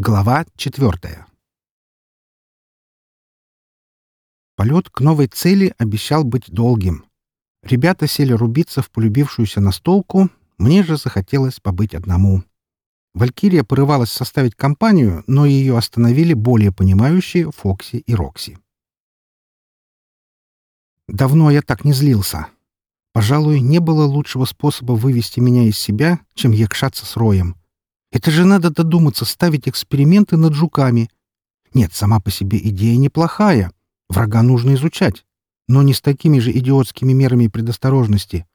Глава четвертая. Полет к новой цели обещал быть долгим. Ребята сели рубиться в полюбившуюся настолку, мне же захотелось побыть одному. Валькирия порывалась составить компанию, но ее остановили более понимающие Фокси и Рокси. Давно я так не злился. Пожалуй, не было лучшего способа вывести меня из себя, чем якшаться с Роем. Это же надо додуматься ставить эксперименты над жуками. Нет, сама по себе идея неплохая. Врага нужно изучать. Но не с такими же идиотскими мерами предосторожности.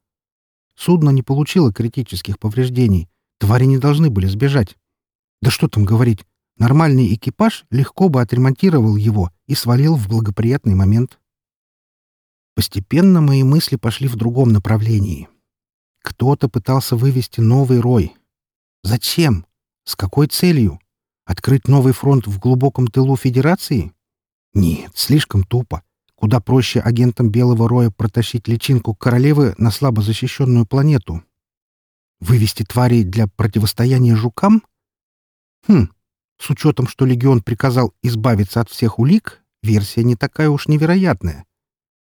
Судно не получило критических повреждений. Твари не должны были сбежать. Да что там говорить. Нормальный экипаж легко бы отремонтировал его и свалил в благоприятный момент. Постепенно мои мысли пошли в другом направлении. Кто-то пытался вывести новый рой, Зачем? С какой целью? Открыть новый фронт в глубоком тылу Федерации? Нет, слишком тупо. Куда проще агентам Белого Роя протащить личинку королевы на слабо защищенную планету. Вывести тварей для противостояния жукам? Хм, с учетом, что Легион приказал избавиться от всех улик, версия не такая уж невероятная.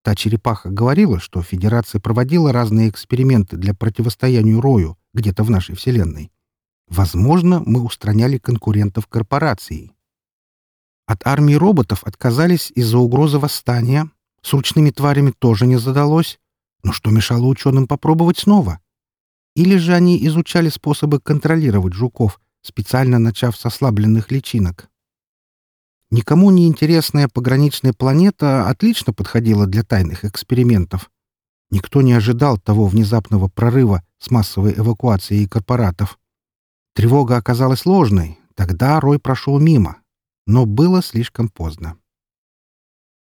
Та черепаха говорила, что Федерация проводила разные эксперименты для противостояния Рою где-то в нашей Вселенной. Возможно, мы устраняли конкурентов корпорации. От армии роботов отказались из-за угрозы восстания. С ручными тварями тоже не задалось. Но что мешало ученым попробовать снова? Или же они изучали способы контролировать жуков, специально начав с ослабленных личинок? Никому не интересная пограничная планета отлично подходила для тайных экспериментов. Никто не ожидал того внезапного прорыва с массовой эвакуацией корпоратов. Тревога оказалась ложной. Тогда Рой прошел мимо. Но было слишком поздно.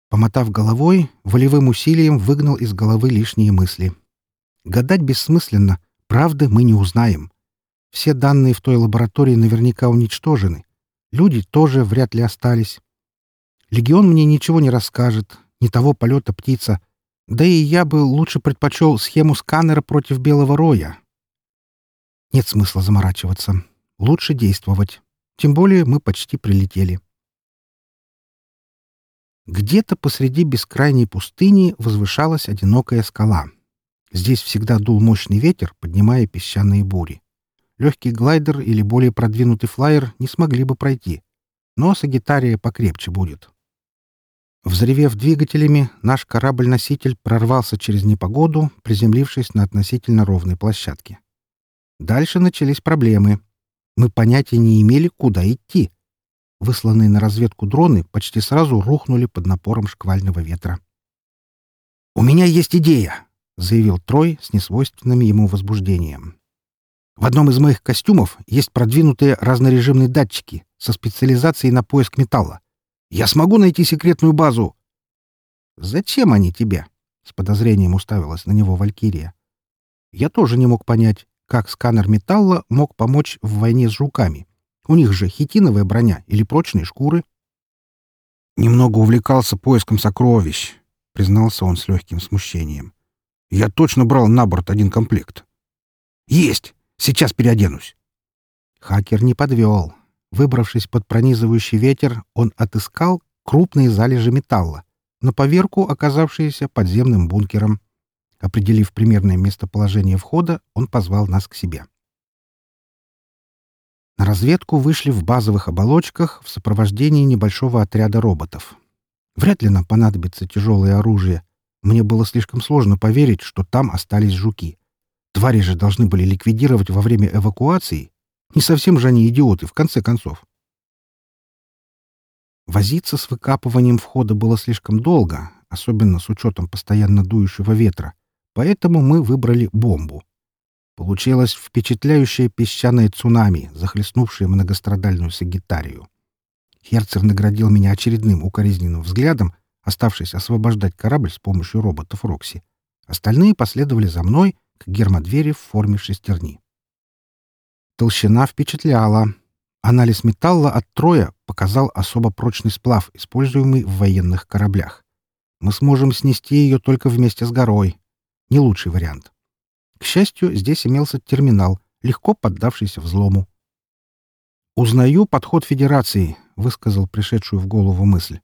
Помотав головой, волевым усилием выгнал из головы лишние мысли. Гадать бессмысленно, правды мы не узнаем. Все данные в той лаборатории наверняка уничтожены. Люди тоже вряд ли остались. Легион мне ничего не расскажет, не того полета птица. Да и я бы лучше предпочел схему сканера против Белого Роя, нет смысла заморачиваться. Лучше действовать. Тем более мы почти прилетели. Где-то посреди бескрайней пустыни возвышалась одинокая скала. Здесь всегда дул мощный ветер, поднимая песчаные бури. Легкий глайдер или более продвинутый флайер не смогли бы пройти. Но Сагитария покрепче будет. Взревев двигателями, наш корабль-носитель прорвался через непогоду, приземлившись на относительно ровной площадке. Дальше начались проблемы. Мы понятия не имели, куда идти. Высланные на разведку дроны почти сразу рухнули под напором шквального ветра. «У меня есть идея!» — заявил Трой с несвойственным ему возбуждением. «В одном из моих костюмов есть продвинутые разнорежимные датчики со специализацией на поиск металла. Я смогу найти секретную базу!» «Зачем они тебе?» — с подозрением уставилась на него Валькирия. Я тоже не мог понять, как сканер металла мог помочь в войне с жуками. У них же хитиновая броня или прочные шкуры. «Немного увлекался поиском сокровищ», — признался он с легким смущением. «Я точно брал на борт один комплект». «Есть! Сейчас переоденусь». Хакер не подвел. Выбравшись под пронизывающий ветер, он отыскал крупные залежи металла, на поверку оказавшиеся подземным бункером. Определив примерное местоположение входа, он позвал нас к себе. На разведку вышли в базовых оболочках в сопровождении небольшого отряда роботов. Вряд ли нам понадобится тяжелое оружие. Мне было слишком сложно поверить, что там остались жуки. Твари же должны были ликвидировать во время эвакуации. Не совсем же они идиоты, в конце концов. Возиться с выкапыванием входа было слишком долго, особенно с учетом постоянно дующего ветра поэтому мы выбрали бомбу. Получилось впечатляющее песчаное цунами, захлестнувшее многострадальную Сагитарию. Херцер наградил меня очередным укоризненным взглядом, оставшись освобождать корабль с помощью роботов Рокси. Остальные последовали за мной к гермодвери в форме шестерни. Толщина впечатляла. Анализ металла от Троя показал особо прочный сплав, используемый в военных кораблях. Мы сможем снести ее только вместе с горой, не лучший вариант. К счастью, здесь имелся терминал, легко поддавшийся взлому. «Узнаю подход Федерации», — высказал пришедшую в голову мысль.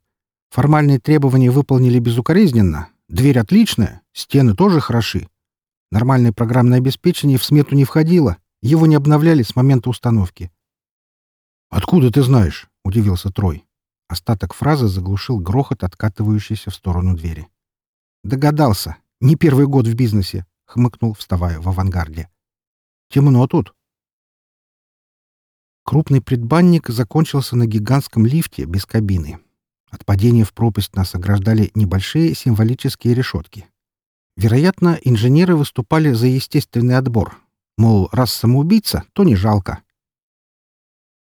«Формальные требования выполнили безукоризненно. Дверь отличная, стены тоже хороши. Нормальное программное обеспечение в смету не входило. Его не обновляли с момента установки». «Откуда ты знаешь?» — удивился Трой. Остаток фразы заглушил грохот, откатывающийся в сторону двери. «Догадался. Не первый год в бизнесе», — хмыкнул, вставая в авангарде. «Темно тут». Крупный предбанник закончился на гигантском лифте без кабины. От падения в пропасть нас ограждали небольшие символические решетки. Вероятно, инженеры выступали за естественный отбор. Мол, раз самоубийца, то не жалко.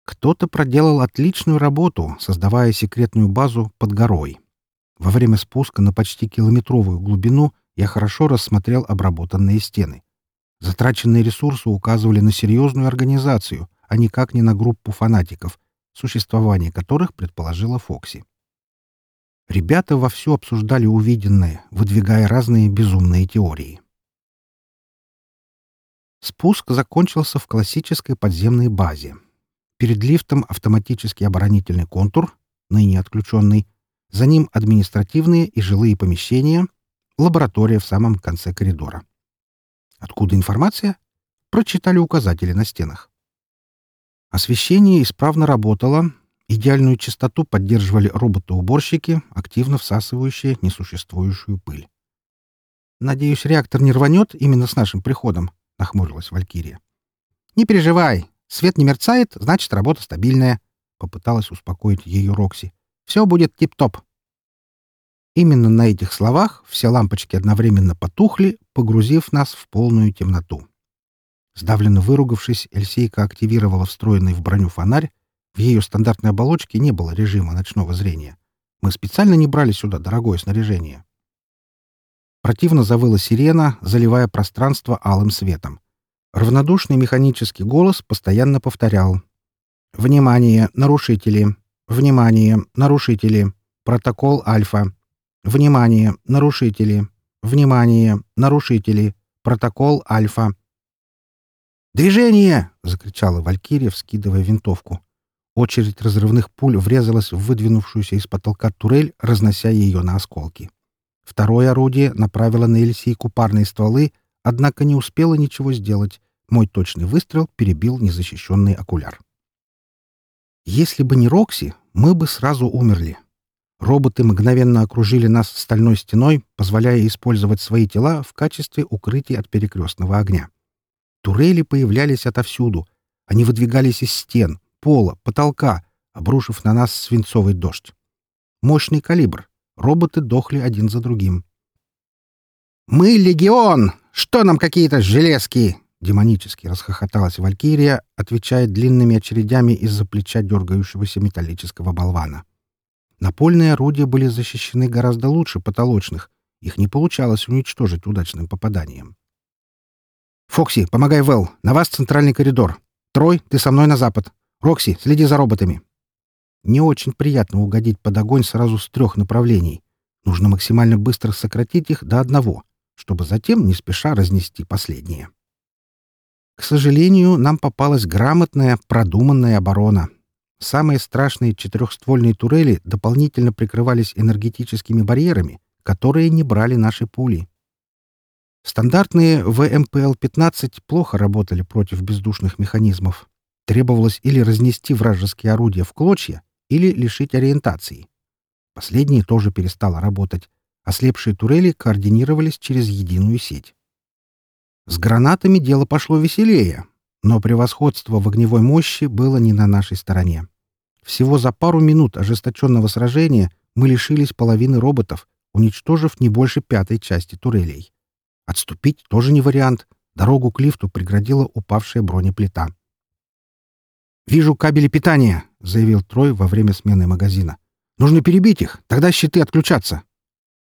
Кто-то проделал отличную работу, создавая секретную базу под горой. Во время спуска на почти километровую глубину я хорошо рассмотрел обработанные стены. Затраченные ресурсы указывали на серьезную организацию, а никак не на группу фанатиков, существование которых предположила Фокси. Ребята вовсю обсуждали увиденное, выдвигая разные безумные теории. Спуск закончился в классической подземной базе. Перед лифтом автоматический оборонительный контур, ныне отключенный, за ним административные и жилые помещения, лаборатория в самом конце коридора. Откуда информация? Прочитали указатели на стенах. Освещение исправно работало, идеальную частоту поддерживали роботы-уборщики, активно всасывающие несуществующую пыль. «Надеюсь, реактор не рванет именно с нашим приходом», — нахмурилась Валькирия. «Не переживай. Свет не мерцает, значит, работа стабильная», — попыталась успокоить ее Рокси. «Все будет тип-топ». Именно на этих словах все лампочки одновременно потухли, погрузив нас в полную темноту. Сдавленно выругавшись, Эльсейка активировала встроенный в броню фонарь. В ее стандартной оболочке не было режима ночного зрения. Мы специально не брали сюда дорогое снаряжение. Противно завыла сирена, заливая пространство алым светом. Равнодушный механический голос постоянно повторял. «Внимание, нарушители! Внимание, нарушители! Протокол Альфа! Внимание, нарушители! Внимание, нарушители! Протокол Альфа!» «Движение!» — закричала Валькирия, вскидывая винтовку. Очередь разрывных пуль врезалась в выдвинувшуюся из потолка турель, разнося ее на осколки. Второе орудие направило на Эльсийку парные стволы, однако не успело ничего сделать. Мой точный выстрел перебил незащищенный окуляр. Если бы не Рокси, мы бы сразу умерли. Роботы мгновенно окружили нас стальной стеной, позволяя использовать свои тела в качестве укрытия от перекрестного огня. Турели появлялись отовсюду. Они выдвигались из стен, пола, потолка, обрушив на нас свинцовый дождь. Мощный калибр. Роботы дохли один за другим. «Мы легион! Что нам какие-то железки?» Демонически расхохоталась Валькирия, отвечая длинными очередями из-за плеча дергающегося металлического болвана. Напольные орудия были защищены гораздо лучше потолочных. Их не получалось уничтожить удачным попаданием. «Фокси, помогай Вэл. На вас центральный коридор. Трой, ты со мной на запад. Рокси, следи за роботами». Не очень приятно угодить под огонь сразу с трех направлений. Нужно максимально быстро сократить их до одного, чтобы затем не спеша разнести последнее. К сожалению, нам попалась грамотная, продуманная оборона. Самые страшные четырехствольные турели дополнительно прикрывались энергетическими барьерами, которые не брали наши пули. Стандартные ВМПЛ-15 плохо работали против бездушных механизмов. Требовалось или разнести вражеские орудия в клочья, или лишить ориентации. Последнее тоже перестало работать. Ослепшие турели координировались через единую сеть. С гранатами дело пошло веселее, но превосходство в огневой мощи было не на нашей стороне. Всего за пару минут ожесточенного сражения мы лишились половины роботов, уничтожив не больше пятой части турелей. Отступить тоже не вариант. Дорогу к лифту преградила упавшая бронеплита. «Вижу кабели питания», — заявил Трой во время смены магазина. «Нужно перебить их, тогда щиты отключатся».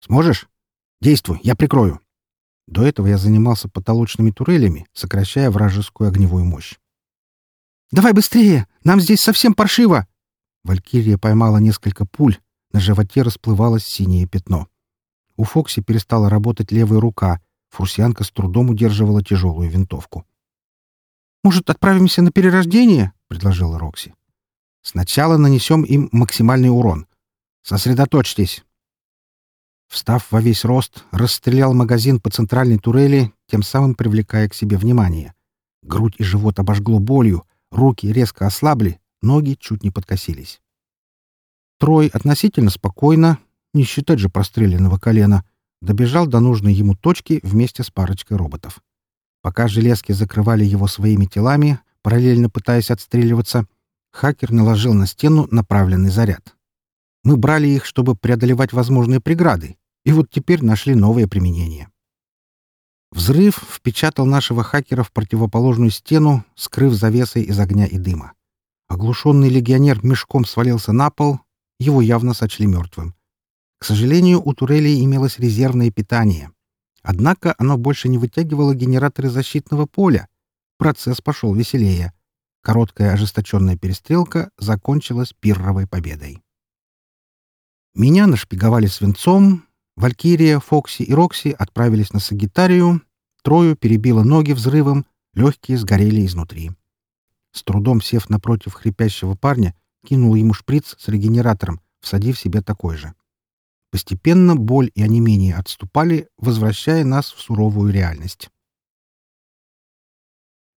«Сможешь?» «Действуй, я прикрою». До этого я занимался потолочными турелями, сокращая вражескую огневую мощь. «Давай быстрее! Нам здесь совсем паршиво!» Валькирия поймала несколько пуль, на животе расплывалось синее пятно. У Фокси перестала работать левая рука, фурсианка с трудом удерживала тяжелую винтовку. «Может, отправимся на перерождение?» — предложила Рокси. «Сначала нанесем им максимальный урон. Сосредоточьтесь!» Встав во весь рост, расстрелял магазин по центральной турели, тем самым привлекая к себе внимание. Грудь и живот обожгло болью, руки резко ослабли, ноги чуть не подкосились. Трой относительно спокойно, не считать же простреленного колена, добежал до нужной ему точки вместе с парочкой роботов. Пока железки закрывали его своими телами, параллельно пытаясь отстреливаться, хакер наложил на стену направленный заряд. Мы брали их, чтобы преодолевать возможные преграды, и вот теперь нашли новое применение. Взрыв впечатал нашего хакера в противоположную стену, скрыв завесой из огня и дыма. Оглушенный легионер мешком свалился на пол, его явно сочли мертвым. К сожалению, у турелей имелось резервное питание. Однако оно больше не вытягивало генераторы защитного поля. Процесс пошел веселее. Короткая ожесточенная перестрелка закончилась пирровой победой. Меня нашпиговали свинцом, Валькирия, Фокси и Рокси отправились на Сагитарию, Трою перебило ноги взрывом, легкие сгорели изнутри. С трудом сев напротив хрипящего парня, кинул ему шприц с регенератором, всадив себе такой же. Постепенно боль и онемение отступали, возвращая нас в суровую реальность.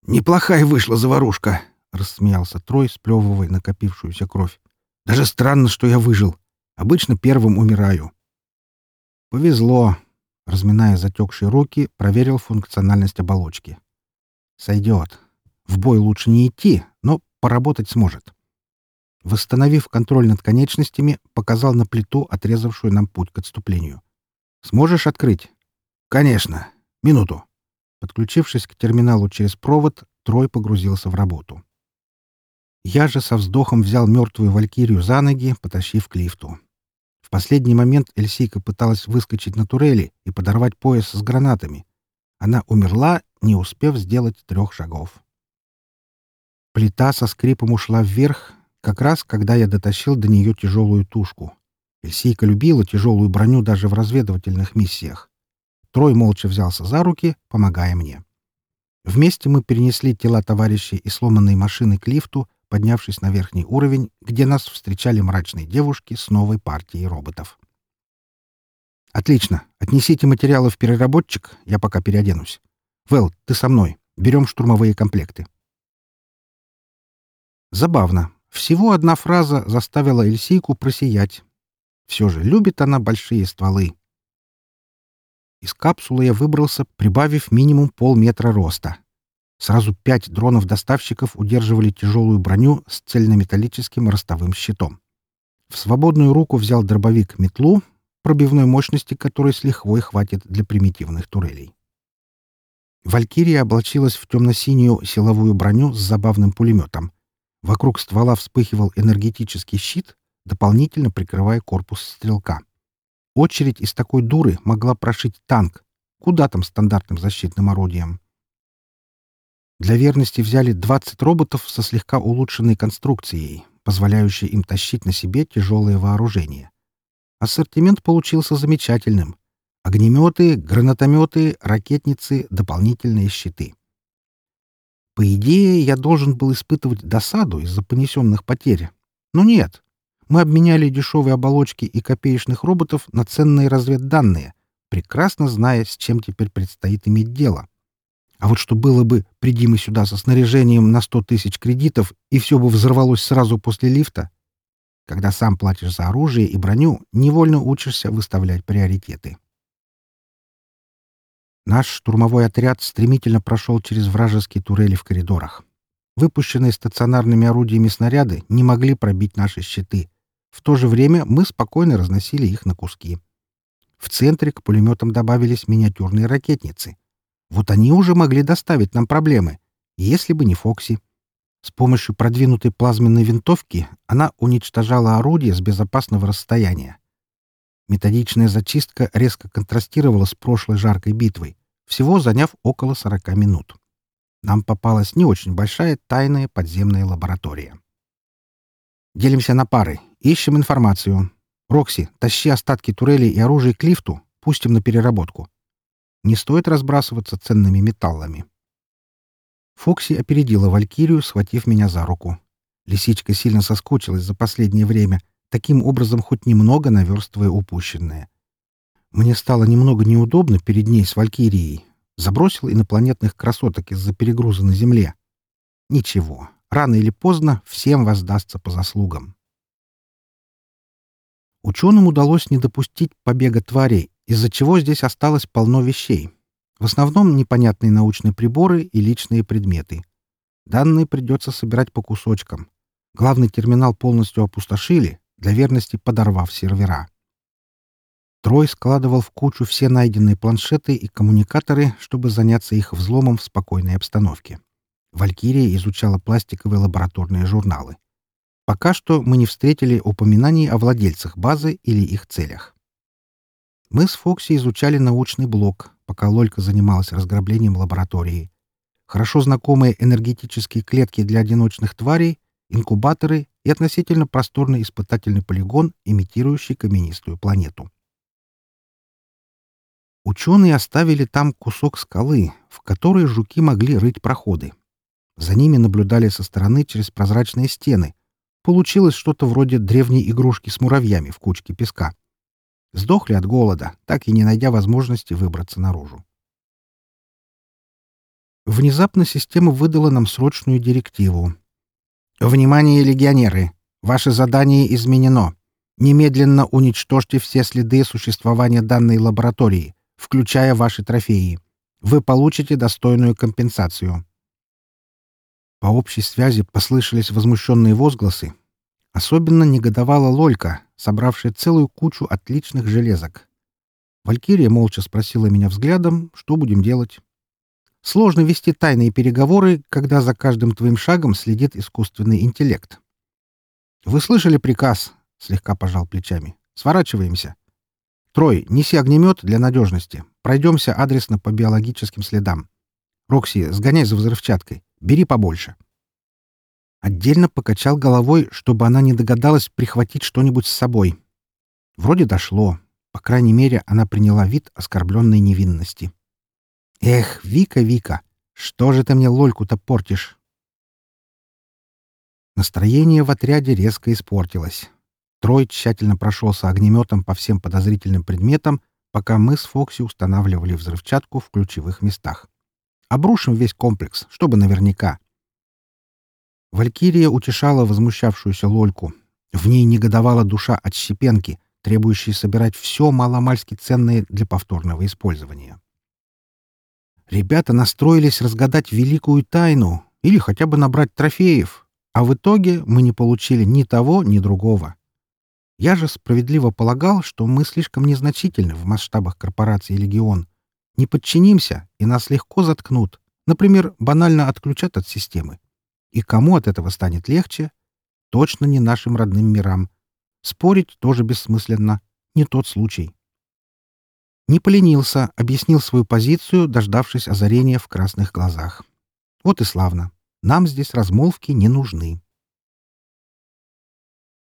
«Неплохая вышла заварушка!» — рассмеялся Трой, сплевывая накопившуюся кровь. «Даже странно, что я выжил. Обычно первым умираю». «Повезло!» — разминая затекшие руки, проверил функциональность оболочки. «Сойдет. В бой лучше не идти, но поработать сможет. Восстановив контроль над конечностями, показал на плиту, отрезавшую нам путь к отступлению. «Сможешь открыть?» «Конечно. Минуту». Подключившись к терминалу через провод, Трой погрузился в работу. Я же со вздохом взял мертвую валькирию за ноги, потащив к лифту. В последний момент Эльсийка пыталась выскочить на турели и подорвать пояс с гранатами. Она умерла, не успев сделать трех шагов. Плита со скрипом ушла вверх, как раз когда я дотащил до нее тяжелую тушку. Эльсийка любила тяжелую броню даже в разведывательных миссиях. Трой молча взялся за руки, помогая мне. Вместе мы перенесли тела товарищей и сломанные машины к лифту, поднявшись на верхний уровень, где нас встречали мрачные девушки с новой партией роботов. «Отлично. Отнесите материалы в переработчик, я пока переоденусь. Вэл, ты со мной. Берем штурмовые комплекты». Забавно. Всего одна фраза заставила Эльсийку просиять. Все же любит она большие стволы. Из капсулы я выбрался, прибавив минимум полметра роста. Сразу пять дронов-доставщиков удерживали тяжелую броню с цельнометаллическим ростовым щитом. В свободную руку взял дробовик-метлу, пробивной мощности которой с лихвой хватит для примитивных турелей. Валькирия облачилась в темно-синюю силовую броню с забавным пулеметом. Вокруг ствола вспыхивал энергетический щит, дополнительно прикрывая корпус стрелка. Очередь из такой дуры могла прошить танк. Куда там стандартным защитным орудием? Для верности взяли 20 роботов со слегка улучшенной конструкцией, позволяющей им тащить на себе тяжелое вооружение. Ассортимент получился замечательным. Огнеметы, гранатометы, ракетницы, дополнительные щиты. По идее, я должен был испытывать досаду из-за понесенных потерь. Но нет. Мы обменяли дешевые оболочки и копеечных роботов на ценные разведданные, прекрасно зная, с чем теперь предстоит иметь дело. А вот что было бы, приди мы сюда со снаряжением на сто тысяч кредитов, и все бы взорвалось сразу после лифта. Когда сам платишь за оружие и броню, невольно учишься выставлять приоритеты. Наш штурмовой отряд стремительно прошел через вражеские турели в коридорах. Выпущенные стационарными орудиями снаряды не могли пробить наши щиты. В то же время мы спокойно разносили их на куски. В центре к пулеметам добавились миниатюрные ракетницы. Вот они уже могли доставить нам проблемы, если бы не Фокси. С помощью продвинутой плазменной винтовки она уничтожала орудие с безопасного расстояния. Методичная зачистка резко контрастировала с прошлой жаркой битвой, всего заняв около 40 минут. Нам попалась не очень большая тайная подземная лаборатория. Делимся на пары, ищем информацию. Рокси, тащи остатки турели и оружия к лифту, пустим на переработку. Не стоит разбрасываться ценными металлами. Фокси опередила Валькирию, схватив меня за руку. Лисичка сильно соскучилась за последнее время, таким образом хоть немного наверстывая упущенное. Мне стало немного неудобно перед ней с Валькирией. Забросил инопланетных красоток из-за перегруза на Земле. Ничего, рано или поздно всем воздастся по заслугам. Ученым удалось не допустить побега тварей, из-за чего здесь осталось полно вещей. В основном непонятные научные приборы и личные предметы. Данные придется собирать по кусочкам. Главный терминал полностью опустошили, для верности подорвав сервера. Трой складывал в кучу все найденные планшеты и коммуникаторы, чтобы заняться их взломом в спокойной обстановке. Валькирия изучала пластиковые лабораторные журналы. Пока что мы не встретили упоминаний о владельцах базы или их целях. Мы с Фокси изучали научный блок, пока Лолька занималась разграблением лаборатории. Хорошо знакомые энергетические клетки для одиночных тварей, инкубаторы и относительно просторный испытательный полигон, имитирующий каменистую планету. Ученые оставили там кусок скалы, в которой жуки могли рыть проходы. За ними наблюдали со стороны через прозрачные стены. Получилось что-то вроде древней игрушки с муравьями в кучке песка. Сдохли от голода, так и не найдя возможности выбраться наружу. Внезапно система выдала нам срочную директиву. «Внимание, легионеры! Ваше задание изменено. Немедленно уничтожьте все следы существования данной лаборатории, включая ваши трофеи. Вы получите достойную компенсацию». По общей связи послышались возмущенные возгласы, Особенно негодовала Лолька, собравшая целую кучу отличных железок. Валькирия молча спросила меня взглядом, что будем делать. Сложно вести тайные переговоры, когда за каждым твоим шагом следит искусственный интеллект. «Вы слышали приказ?» — слегка пожал плечами. «Сворачиваемся. Трой, неси огнемет для надежности. Пройдемся адресно по биологическим следам. Рокси, сгоняй за взрывчаткой. Бери побольше». Отдельно покачал головой, чтобы она не догадалась прихватить что-нибудь с собой. Вроде дошло. По крайней мере, она приняла вид оскорбленной невинности. «Эх, Вика, Вика, что же ты мне лольку-то портишь?» Настроение в отряде резко испортилось. Трой тщательно прошелся огнеметом по всем подозрительным предметам, пока мы с Фокси устанавливали взрывчатку в ключевых местах. Обрушим весь комплекс, чтобы наверняка. Валькирия утешала возмущавшуюся Лольку. В ней негодовала душа отщепенки, требующей собирать все маломальски ценное для повторного использования. Ребята настроились разгадать великую тайну или хотя бы набрать трофеев, а в итоге мы не получили ни того, ни другого. Я же справедливо полагал, что мы слишком незначительны в масштабах корпорации «Легион». Не подчинимся, и нас легко заткнут. Например, банально отключат от системы. И кому от этого станет легче? Точно не нашим родным мирам. Спорить тоже бессмысленно. Не тот случай. Не поленился, объяснил свою позицию, дождавшись озарения в красных глазах. Вот и славно. Нам здесь размолвки не нужны.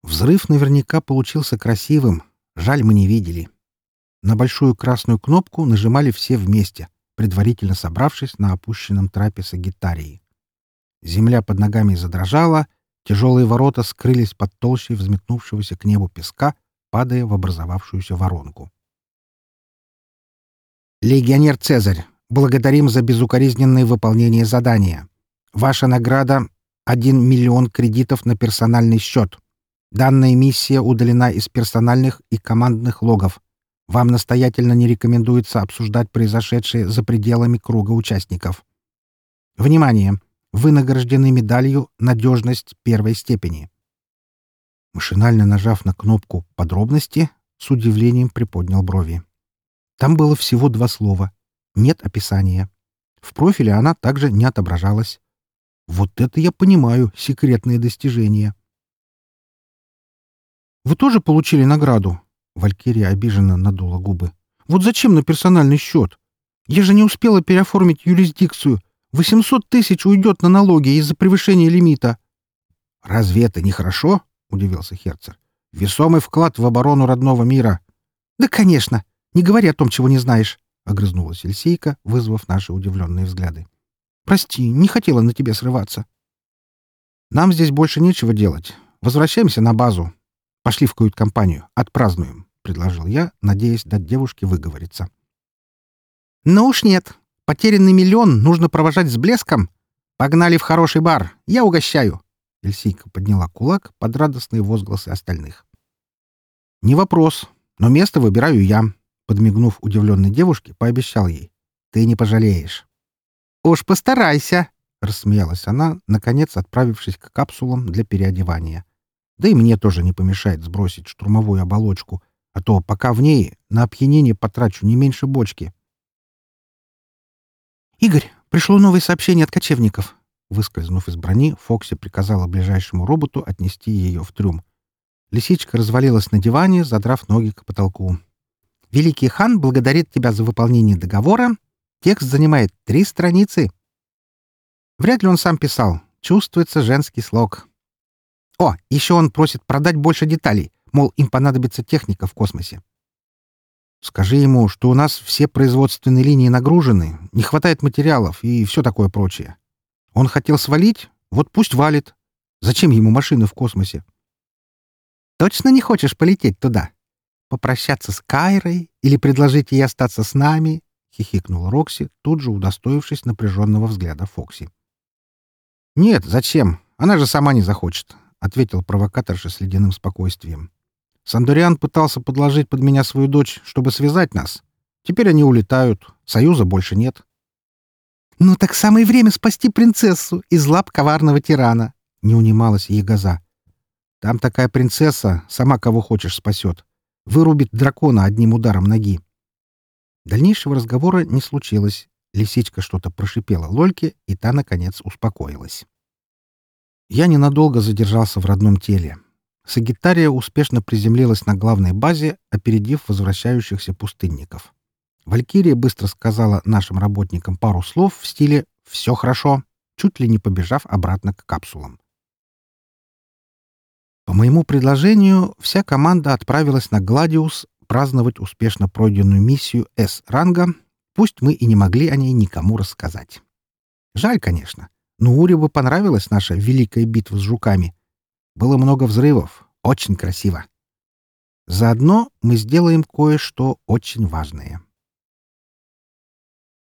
Взрыв наверняка получился красивым. Жаль, мы не видели. На большую красную кнопку нажимали все вместе, предварительно собравшись на опущенном трапе сагитарии. Земля под ногами задрожала, тяжелые ворота скрылись под толщей взметнувшегося к небу песка, падая в образовавшуюся воронку. «Легионер Цезарь, благодарим за безукоризненное выполнение задания. Ваша награда — один миллион кредитов на персональный счет. Данная миссия удалена из персональных и командных логов. Вам настоятельно не рекомендуется обсуждать произошедшее за пределами круга участников. Внимание! Вы награждены медалью «Надежность первой степени». Машинально нажав на кнопку «Подробности», с удивлением приподнял брови. Там было всего два слова. Нет описания. В профиле она также не отображалась. Вот это я понимаю, секретные достижения. «Вы тоже получили награду?» Валькирия обиженно надула губы. «Вот зачем на персональный счет? Я же не успела переоформить юрисдикцию, Восемьсот тысяч уйдет на налоги из-за превышения лимита. — Разве это не хорошо? — удивился Херцер. — Весомый вклад в оборону родного мира. — Да, конечно. Не говори о том, чего не знаешь, — огрызнулась Эльсейка, вызвав наши удивленные взгляды. Прости, не хотела на тебе срываться». «Нам здесь больше нечего делать. Возвращаемся на базу. Пошли в кают-компанию. Отпразднуем», — предложил я, надеясь дать девушке выговориться. «Ну уж нет. Потерянный миллион нужно провожать с блеском. Погнали в хороший бар. Я угощаю». Эльсийка подняла кулак под радостные возгласы остальных. «Не вопрос, но место выбираю я», — подмигнув удивленной девушке, пообещал ей. «Ты не пожалеешь». «Уж постарайся», — рассмеялась она, наконец отправившись к капсулам для переодевания. «Да и мне тоже не помешает сбросить штурмовую оболочку, а то пока в ней на опьянение потрачу не меньше бочки». «Игорь, пришло новое сообщение от кочевников», Выскользнув из брони, Фокси приказала ближайшему роботу отнести ее в трюм. Лисичка развалилась на диване, задрав ноги к потолку. «Великий хан благодарит тебя за выполнение договора. Текст занимает три страницы». Вряд ли он сам писал. Чувствуется женский слог. О, еще он просит продать больше деталей, мол, им понадобится техника в космосе. Скажи ему, что у нас все производственные линии нагружены, не хватает материалов и все такое прочее. Он хотел свалить? Вот пусть валит. Зачем ему машины в космосе? Точно не хочешь полететь туда? Попрощаться с Кайрой или предложить ей остаться с нами? Хихикнул Рокси, тут же удостоившись напряженного взгляда Фокси. «Нет, зачем? Она же сама не захочет», — ответил провокаторша с ледяным спокойствием. «Сандуриан пытался подложить под меня свою дочь, чтобы связать нас. Теперь они улетают, союза больше нет. «Ну так самое время спасти принцессу из лап коварного тирана!» — не унималась Ягоза. «Там такая принцесса, сама кого хочешь спасет. Вырубит дракона одним ударом ноги». Дальнейшего разговора не случилось. Лисичка что-то прошипела Лольке, и та, наконец, успокоилась. Я ненадолго задержался в родном теле. Сагитария успешно приземлилась на главной базе, опередив возвращающихся пустынников. Валькирия быстро сказала нашим работникам пару слов в стиле «все хорошо», чуть ли не побежав обратно к капсулам. По моему предложению, вся команда отправилась на Гладиус праздновать успешно пройденную миссию С-ранга, пусть мы и не могли о ней никому рассказать. Жаль, конечно, но Уре бы понравилась наша великая битва с жуками. Было много взрывов, очень красиво. Заодно мы сделаем кое-что очень важное.